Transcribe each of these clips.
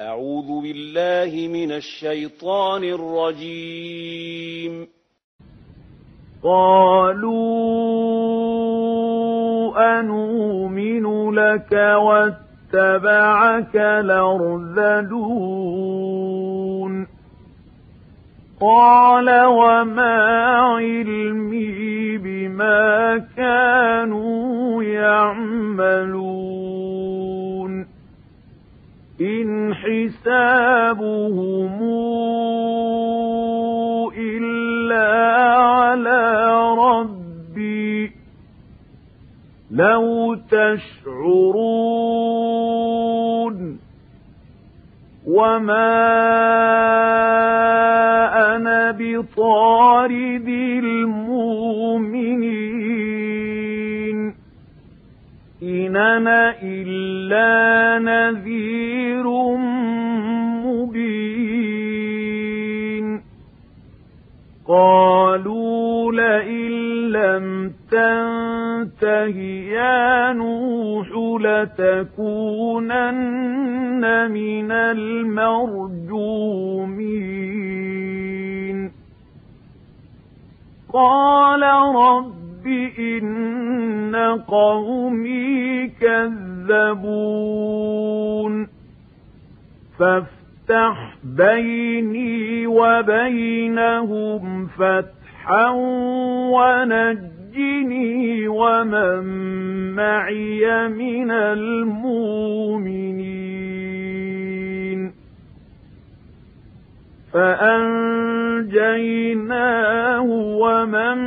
أعوذ بالله من الشيطان الرجيم. قالوا أنؤمن لك واتبعك الأرذلون. قال وما علمي بما كانوا يعملون. إن حسابهم إلا على ربي لو تشعرون وما أنا بطارد المؤمنين إن أنا إلا نذير مبين قالوا لئن لم تنته يا نوح لتكونن من المرجومين قال رب إن قومي كذبون فافتح بيني وبينهم فتحا ونجني ومن معي من المؤمنين فأنجيناه ومن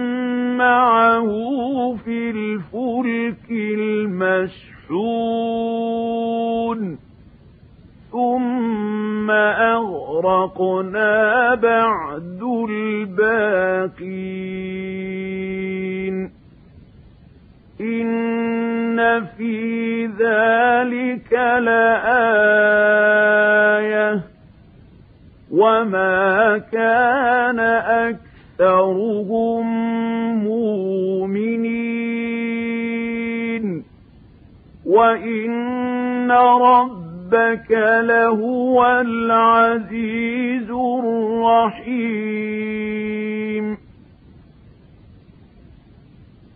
معه في الفلك المشحون. ثم أغرقنا بعد الباقين. إن في ذلك لآية. وما كان أكثرهم مؤمنين وإن ربك لهو العزيز الرحيم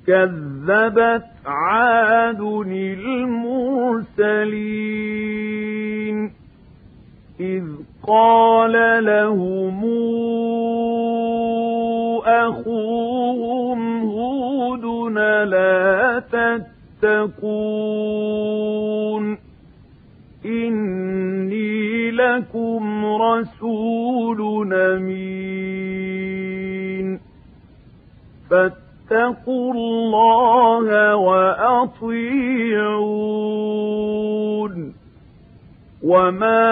كذبت عاد المرسلين إذ قال لهم أخوهم هود لا تتقون إني لكم رسول أمين فاتقوا الله وأطيعون وما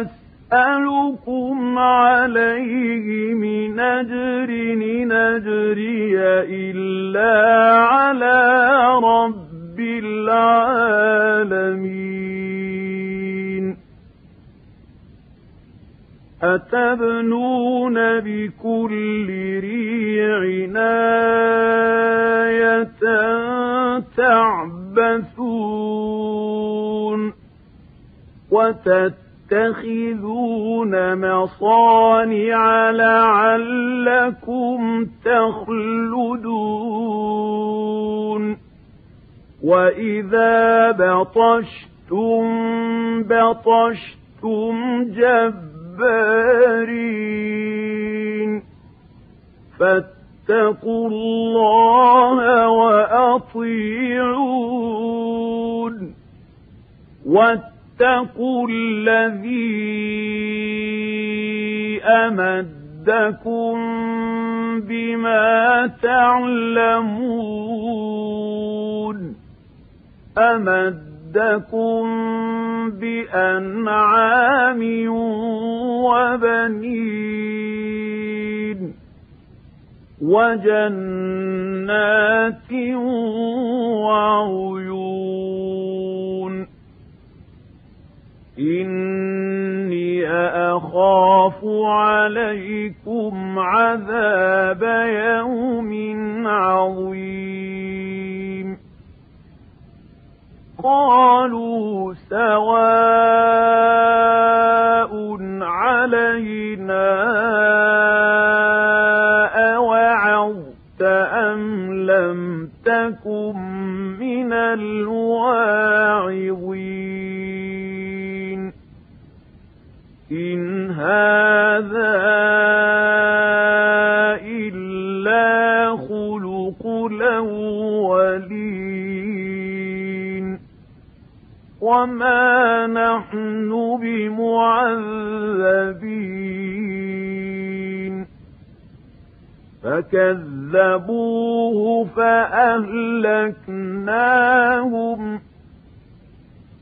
أسألكم عليه من أجر نجري إلا على رب العالمين أتبنون بكل ريع آية تعبثون وتتخذون مصانع لعلكم تخلدون وإذا بطشتم بطشتم جبارين فاتقوا الله وأطيعون واتقوا الذي أمدكم بما تعلمون أمدكم بأنعام وبنين وجنات وعيون إِنِّي أَخَافُ عَلَيْكُمْ عَذَابَ يَوْمٍ عَظِيمٍ قَالُوا سَوَاءٌ عَلَيْنَا أَوَعَظْتَ أَمْ لَمْ تَكُنْ مِنَ الْوَاعِظِينَ هَذَا إِلَّا خُلُقُ الْأَوَّلِينَ وَمَا نَحْنُ بِمُعَذَّبِينَ فَكَذَّبُوهُ فَأَهْلَكْنَاهُمْ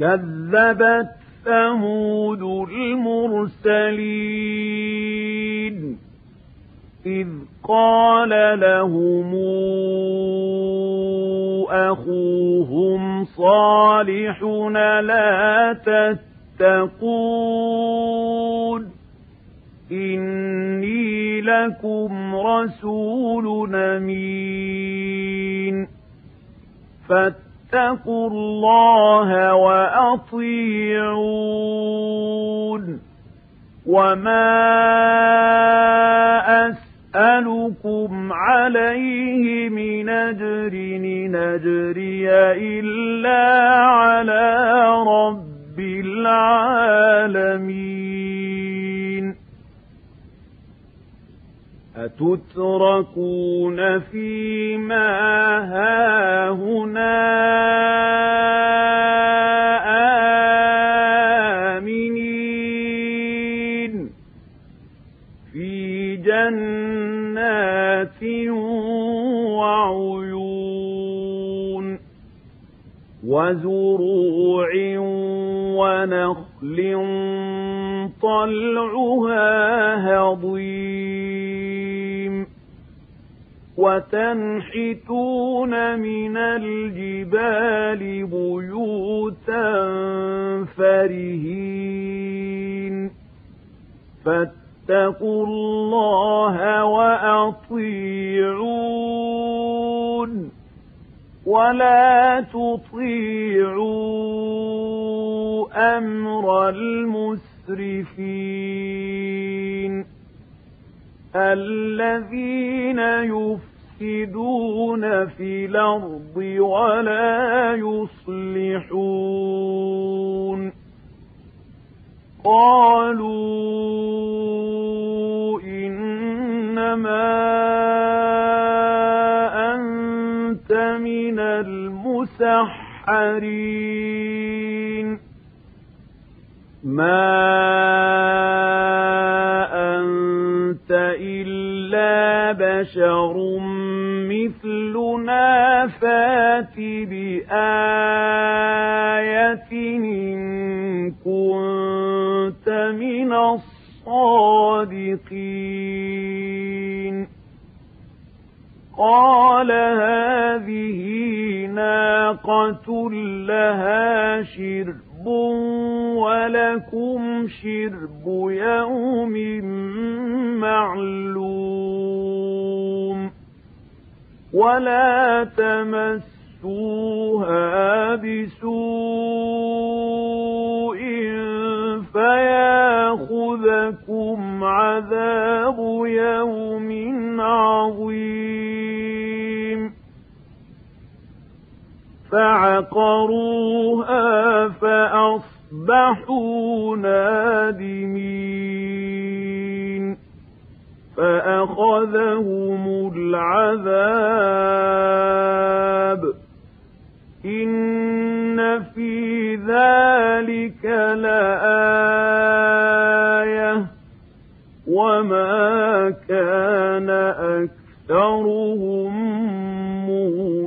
كذبت ثمود المرسلين. إذ قال لهم أخوهم صالح لا تتقون؟ إني لكم رسول أمين. فاتقوا الله وأطيعون. وما أسألكم عليه من أجر نجري إلا على رب العالمين. أتتركون فيما هاهنا آمنين في جنات وعيون وزروع ونخل طلعها هضيم وتنحتون من الجبال بيوتا فرهين فاتقوا الله وأطيعون ولا تطيعوا أمر المسرفين الذين يفسدون في الأرض ولا يصلحون قالوا إنما أنت من المسحرين ما أنت إلا بشر مثلنا فات بآية إن كنت من الصادقين قال هذه ناقة لها شرب ولكم شرب يوم معلوم ولا تمسوها بسوء فياخذكم عذاب يوم عظيم فعقروها فأصبحوا نادمين. فأخذهم العذاب. إن في ذلك لآية. وما كان أكثرهم مؤمنين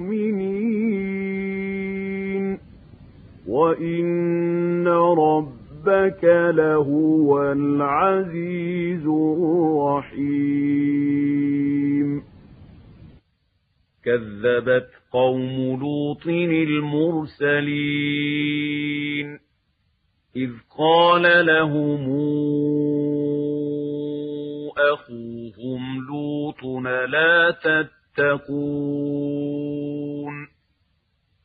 وإن ربك لهو العزيز الرحيم كذبت قوم لوط المرسلين إذ قال لهم أخوهم لوط لا تتقون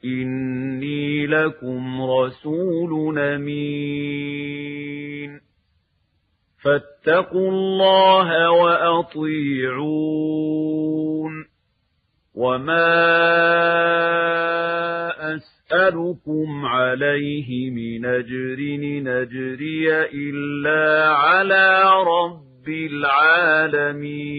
إني لكم رسول أمين فاتقوا الله وأطيعون وما أسألكم عليه من أجر نجري إلا على رب العالمين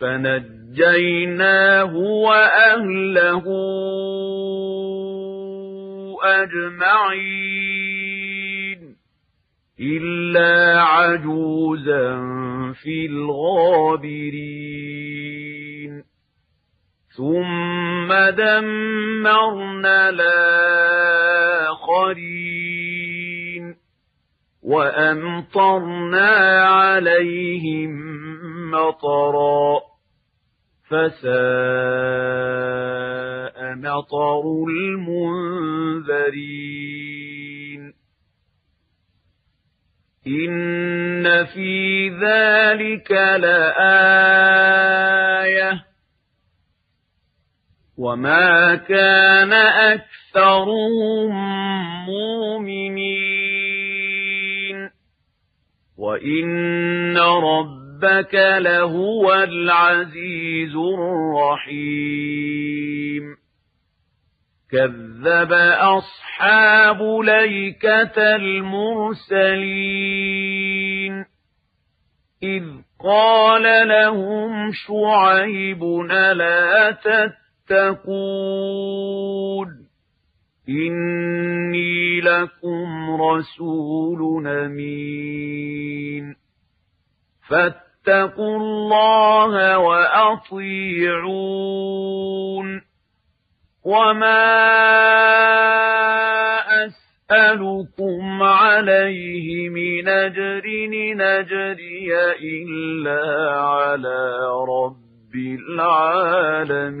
فنجيناه وأهله أجمعين إلا عجوزا في الغابرين. ثم دمرنا الآخرين وأمطرنا عليهم مطرا. فساء مطر المنذرين. إن في ذلك لآية. وما كان أكثرهم مؤمنين. وإن ربك لهو العزيز الرحيم. كذب أصحاب ليكة المرسلين. إذ قال لهم شعيب لا تتقون؟ إني لكم رسول أمين. الله وأطيعون. وما أسألكم عليه من أجر نجري إلا على رب العالمين.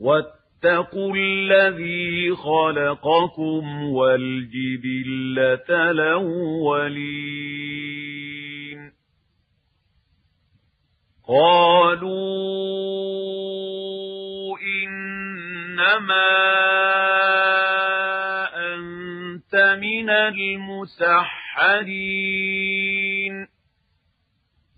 واتقوا الذي خلقكم والجبلة الأولين. قالوا إنما أنت من المسحرين.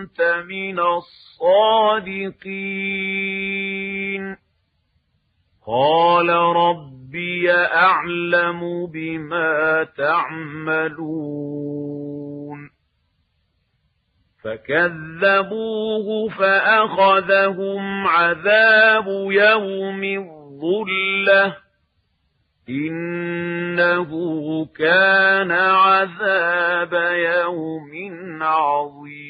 كنت من الصادقين. قال ربي أعلم بما تعملون. فكذبوه فأخذهم عذاب يوم الظلة. إنه كان عذاب يوم عظيم.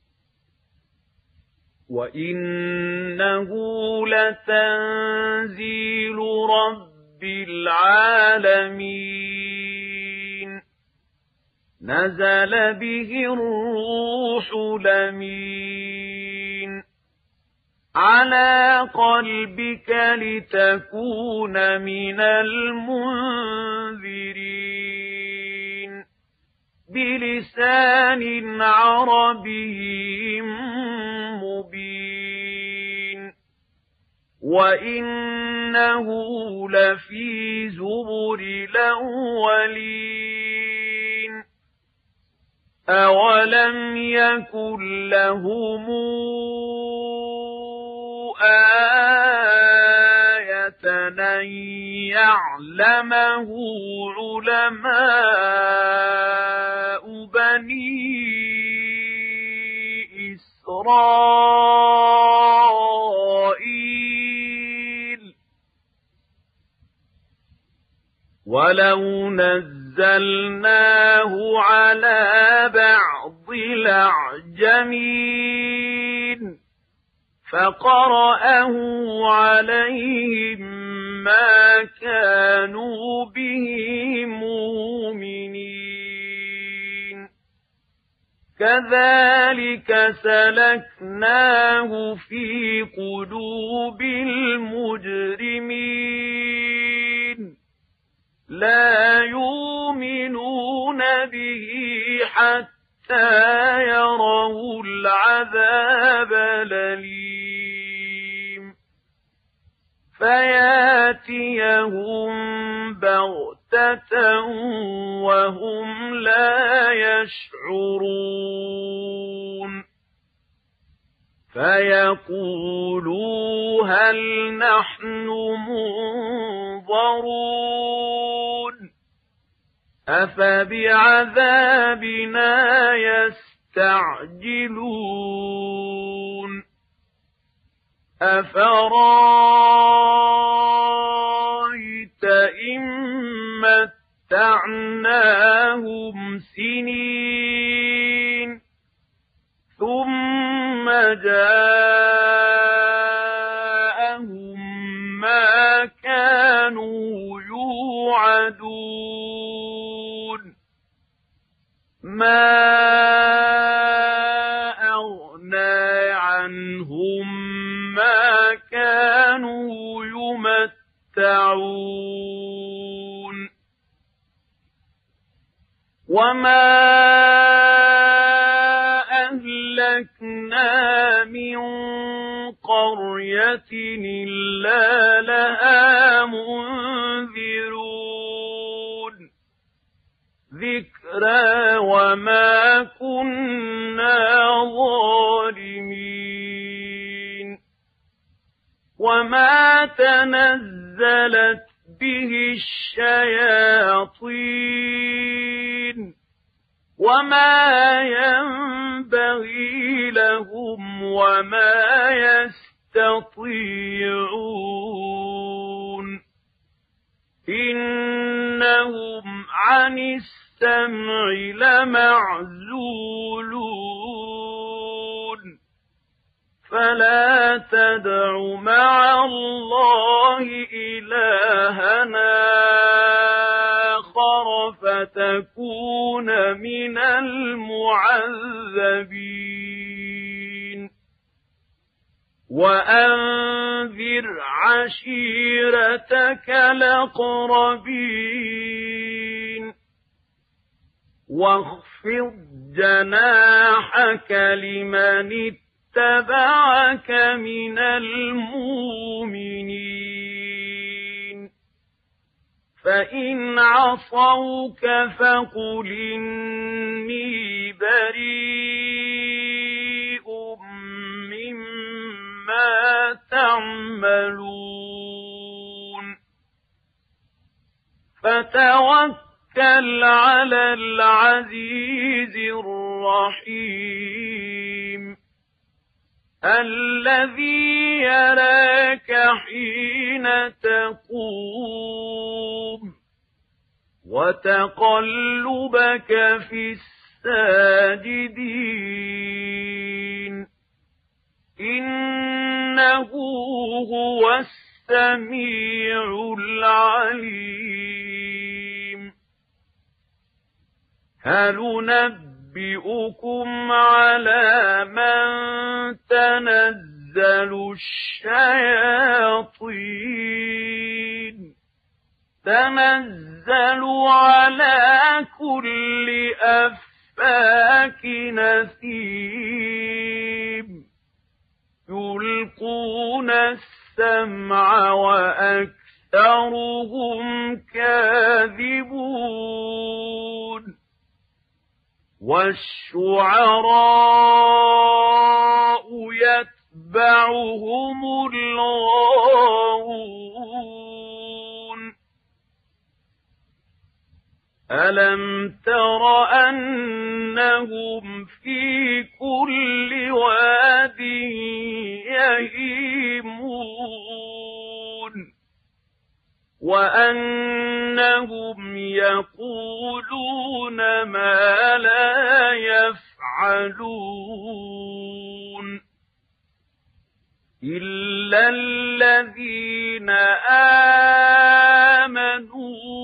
وإنه لتنزيل رب العالمين نزل به الروح لمين على قلبك لتكون من المنذرين بلسان عربي وإنه لفي زبر الأولين أولم يكن لهم آية أن يعلمه علماء بني إسرائيل ولو نزلناه على بعض الأعجمين فقرأه عليهم ما كانوا به مؤمنين كذلك سلكناه في قلوب المجرمين لا يؤمنون به حتى يروا العذاب الأليم. فياتيهم بغتة وهم لا يشعرون. فيقولوا هل نحن منظرون أفبعذابنا يستعجلون أفرأيت إن متعناهم سنين ثم جاءهم يوعدون. ما أغنى عنهم ما كانوا يمتعون. وما أهلكنا من قرية إلا لها منذرون ذكرى وما كنا ظالمين وما تنزلت به الشياطين وما ينبغي لهم وما يستطيعون إنهم عن السمع لمعزولون. فلا تدع مع الله إلهنا آخر فتكون من المعذبين. وأنذر عشيرتك الأقربين. واخفض جناحك لمن اتبعك من المؤمنين. فإن عصوك فقل إني بريء مما تعملون. فتوكل على العزيز الرحيم. الذي يراك حين تقوم وتقلبك في الساجدين. إنه هو السميع العليم. هل نبي أُنَبِّئُكُمْ عَلَىٰ مَن تَنَزَّلُ الشَّيَاطِينُ؟ تَنَزَّلُ عَلَىٰ كُلِّ أَفَّاكٍ أَثِيمٍ يُلْقُونَ السَّمْعَ وَأَكْثَرُهُمْ كَاذِبُونَ. والشعراء يتبعهم الغاوون. ألم تر أنهم في كل واد يهيمون؟ وأنهم يقولون ما لا يفعلون إلا الذين آمنوا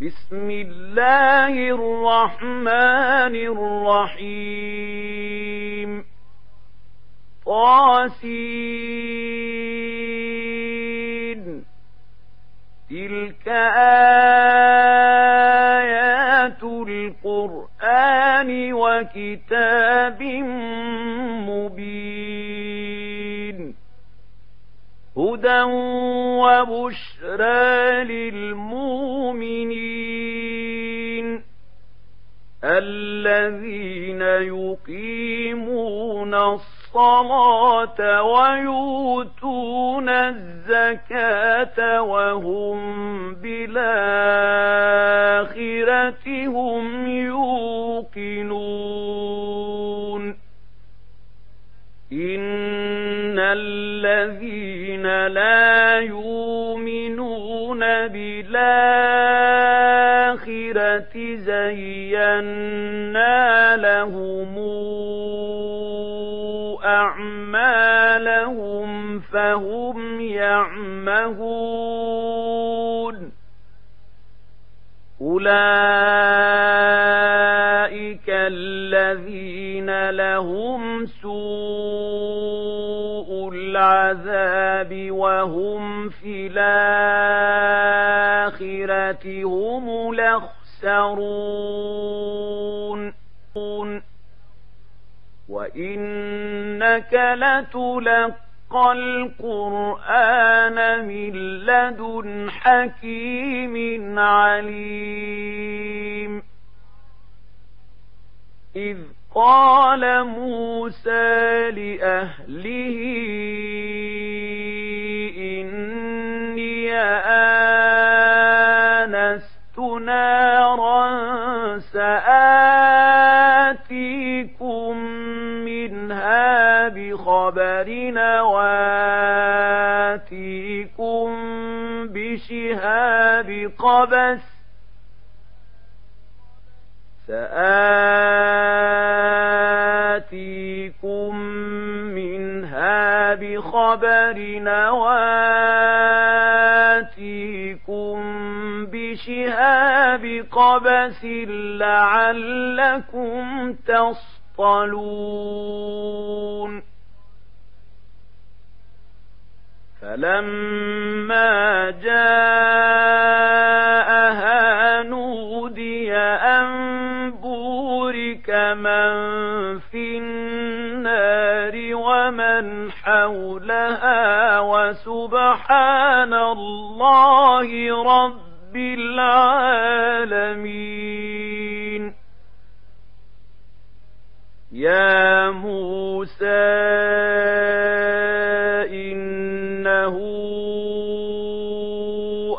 بسم الله الرحمن الرحيم. طاسين. تلك آيات القرآن وكتاب لدن حكيم عليم. إذ قال موسى لأهله إني آنست نارا سآتيكم بخبر واتيكم بشهاب قبس سآتيكم منها بخبر نواتيكم بشهاب قبس لعلكم تصطلون فلما جاءها نودي أن بورك من في النار ومن حولها وسبحان الله رب العالمين يا موسى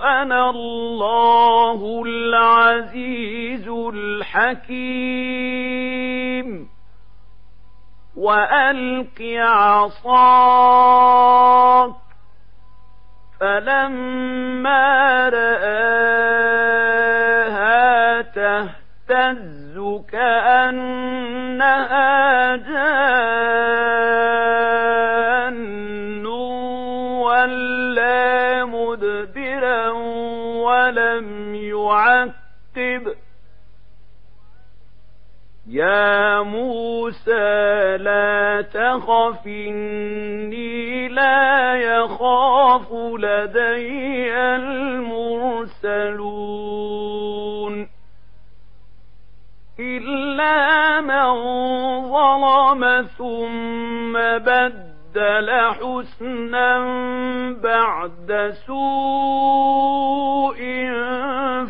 أنا الله العزيز الحكيم. وألق عصاك. فلما رآها تهتز كأنها جان. يعقب يا موسى لا تخف إني لا يخاف لدي المرسلون إلا من ظلم ثم بدل بدل حسنا بعد سوء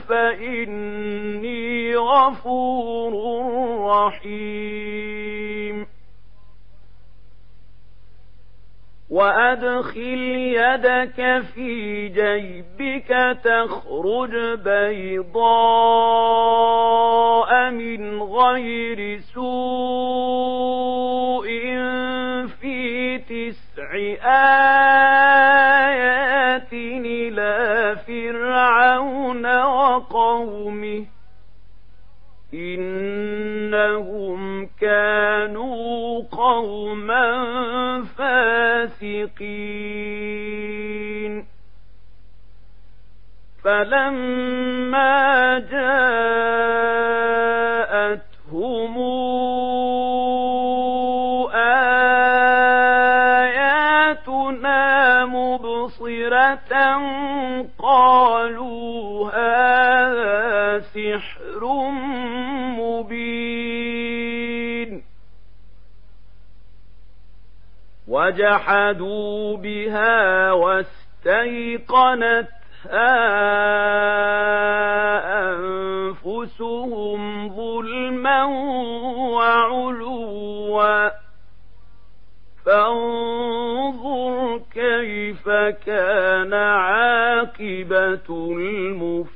فإني غفور رحيم. وأدخل يدك في جيبك تخرج بيضاء من غير سوء تسع آيات وجحدوا بها واستيقنتها أنفسهم ظلما وعلوا. فانظر كيف كان عاقبة المفسدين.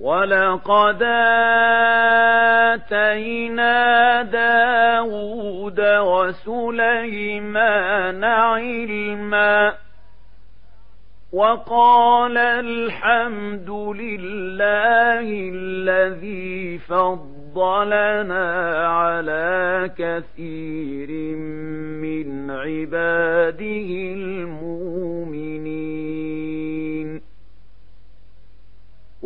ولقد آتينا علما وقال الحمد لله الذي فضلنا على كثير من عباده المؤمنين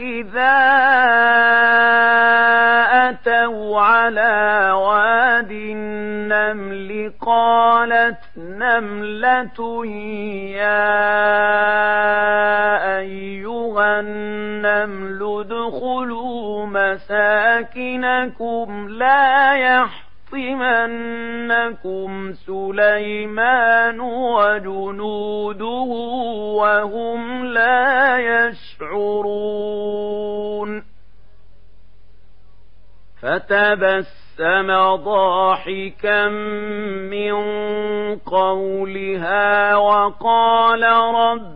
إذا أتوا على واد النمل قالت نملة يا أيها النمل ادخلوا مساكنكم لا يحفظ يحطمنكم سليمان وجنوده وهم لا يشعرون فتبسم تبسم ضاحكا من قولها وقال رب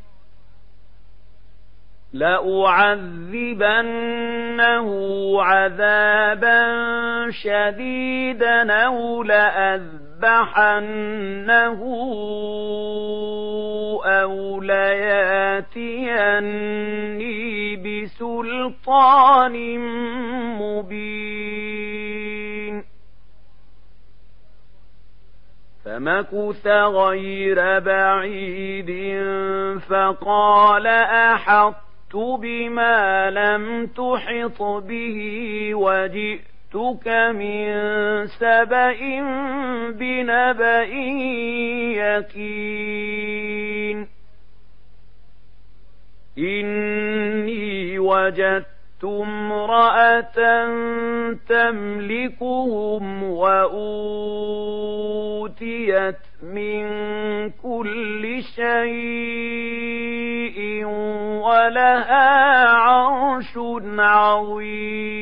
لأعذبنه عذابا شديدا أو لأذبحنه أو لياتيني بسلطان مبين. فمكث غير بعيد فقال أحط بما لم تحط به وجئتك من سبأ بنبأ يقين. إني وجدت امرأة تملكهم وأوتيت من كل شيء ولها عرش عظيم.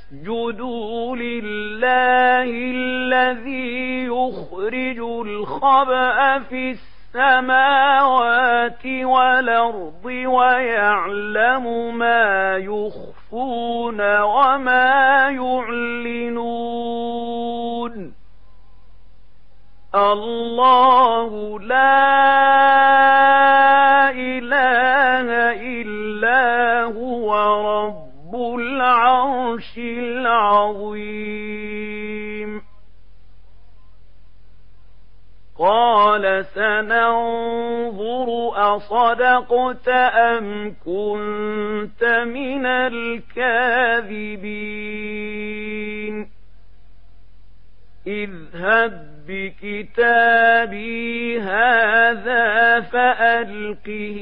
يسجدوا لله الذي يخرج الخبأ في السماوات والأرض ويعلم ما يخفون وما يعلنون الله لا العرش العظيم. قال سننظر أصدقت أم كنت من الكاذبين. اذهب بكتابي هذا فألقه.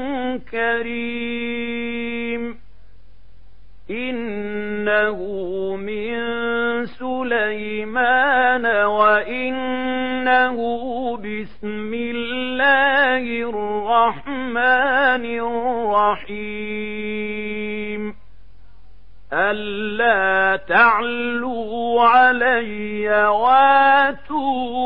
إنه من سليمان وإنه بسم الله الرحمن الرحيم ألا تعلوا علي واتوني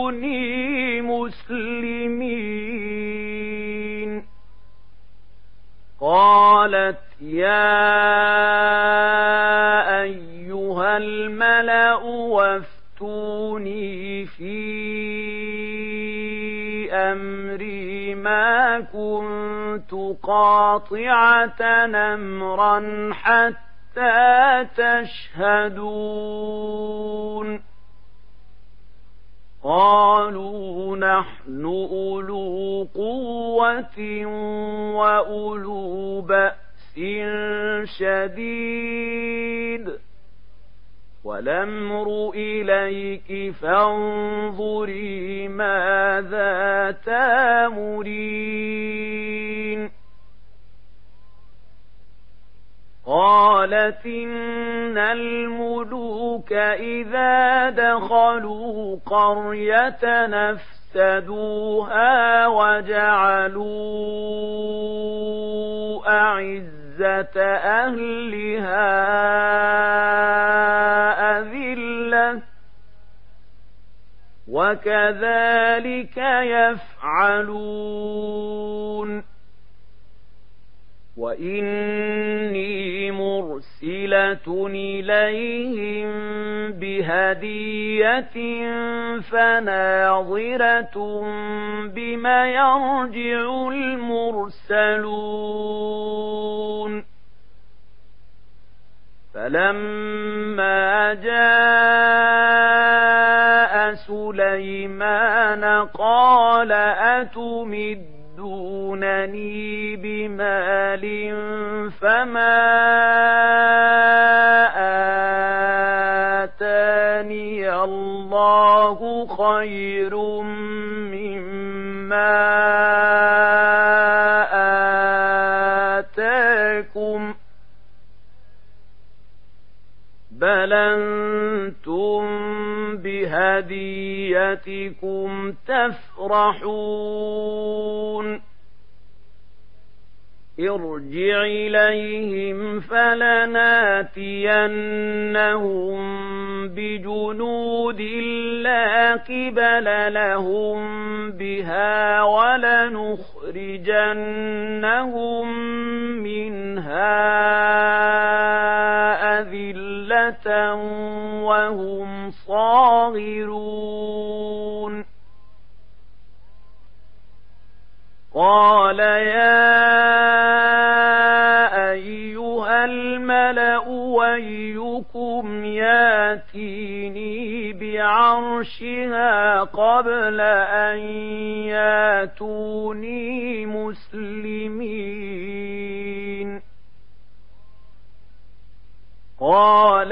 كنت قاطعة نمرا حتى تشهدون. قالوا نحن أولو قوة وأولو بأس شديد. والأمر إليك فانظري ماذا تامرين. قالت إن الملوك إذا دخلوا قرية نفسدوها وجعلوا أعزة أهلها وكذلك يفعلون. وإني مرسلة إليهم بهدية فناظرة بما يرجع المرسلون. فلما جاء سليمان قال أتمد يأتونني بمال فما آتاني الله خير مما آتاكم بل أنتم بهديتكم تفرحون ارجع إليهم فلناتينهم بجنود لا قبل لهم بها ولنخرجنهم منها أذلة وهم صاغرون قال يا أيها الملأ ويكم ياتيني بعرشها قبل أن ياتوني مسلمين. قال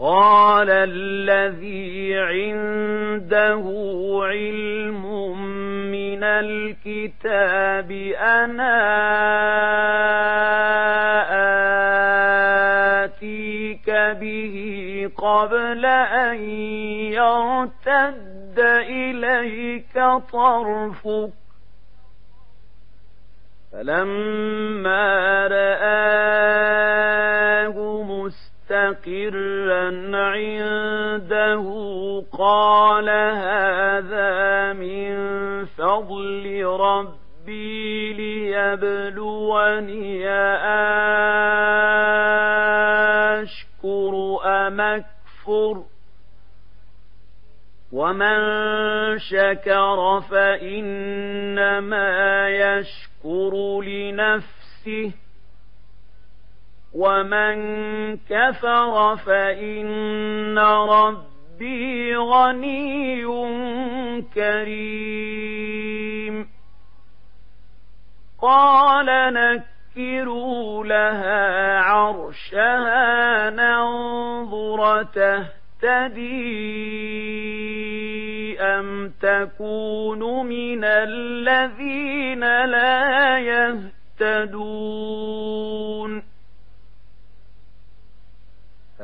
قال الذي عنده علم من الكتاب أنا آتيك به قبل أن يرتد إليك طرفك فلما رآه مستقرا عنده قال هذا من فضل ربي ليبلوني أشكر أم أكفر ومن شكر فإنما يشكر لنفسه ومن كفر فإن ربي غني كريم قال نكروا لها عرشها ننظر تهتدي أم تكون من الذين لا يهتدون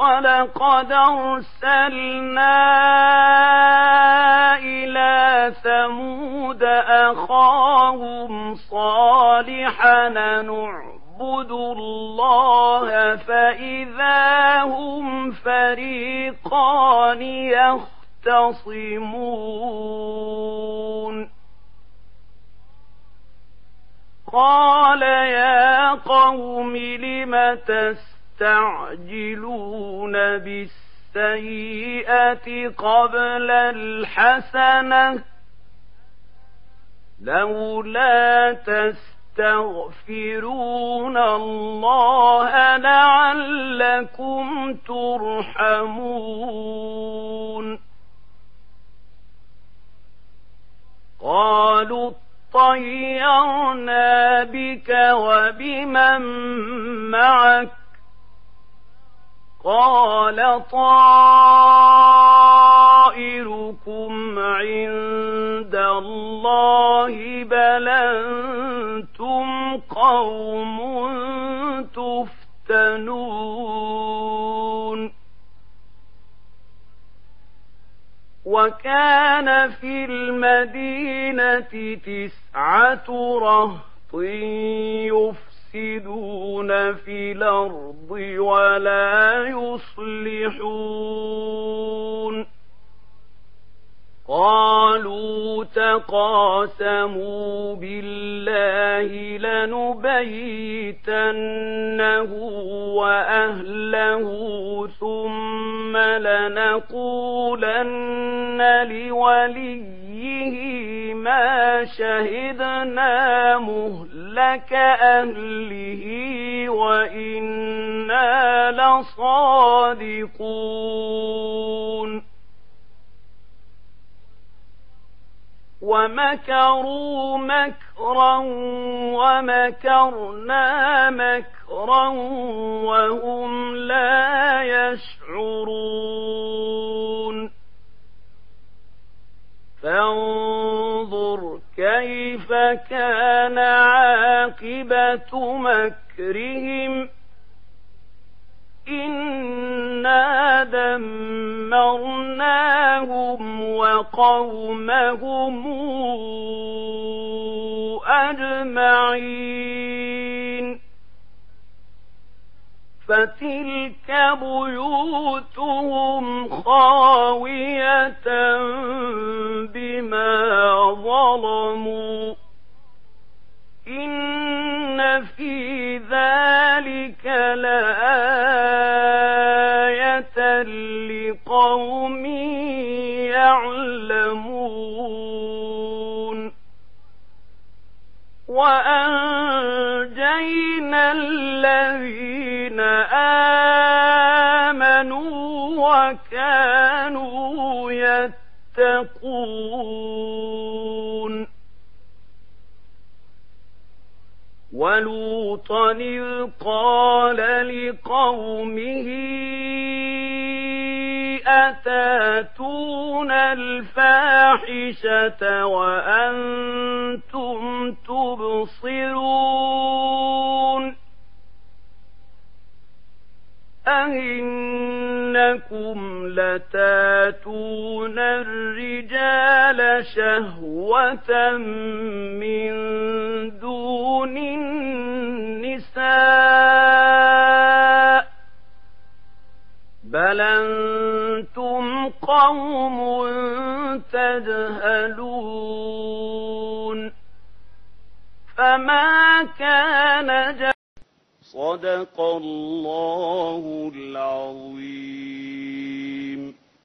ولقد ارسلنا إلى ثمود اخاهم صالحا نعبد الله فاذا هم فريقان يختصمون قال يا قوم لم تستعجلون بالسيئة قبل الحسنة لولا تستغفرون الله لعلكم ترحمون. قالوا طيرنا بك وبمن معك قال طائركم عند الله بل أنتم قوم تفتنون وكان في المدينة تسعة رهط يفسدون في الأرض ولا يصلحون. قالوا تقاسموا بالله لنبيتنه وأهله ثم لنقولن لوليه ما شهدنا مهلك اهله وأنا لصادقون ومكروا مكرا ومكرنا مكرا وهم لا يشعرون فانظر كيف كان عاقبة مكرهم. إنا دمرناهم وقومهم أجمعين. فتلك بيوتهم خاوية بما ظلموا إن في تتقون ولوطا إذ قال لقومه أتاتون الفاحشة وأنتم لتاتون الرجال شهوة من دون النساء بل أنتم قوم تجهلون فما كان صدق الله العظيم